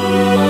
Música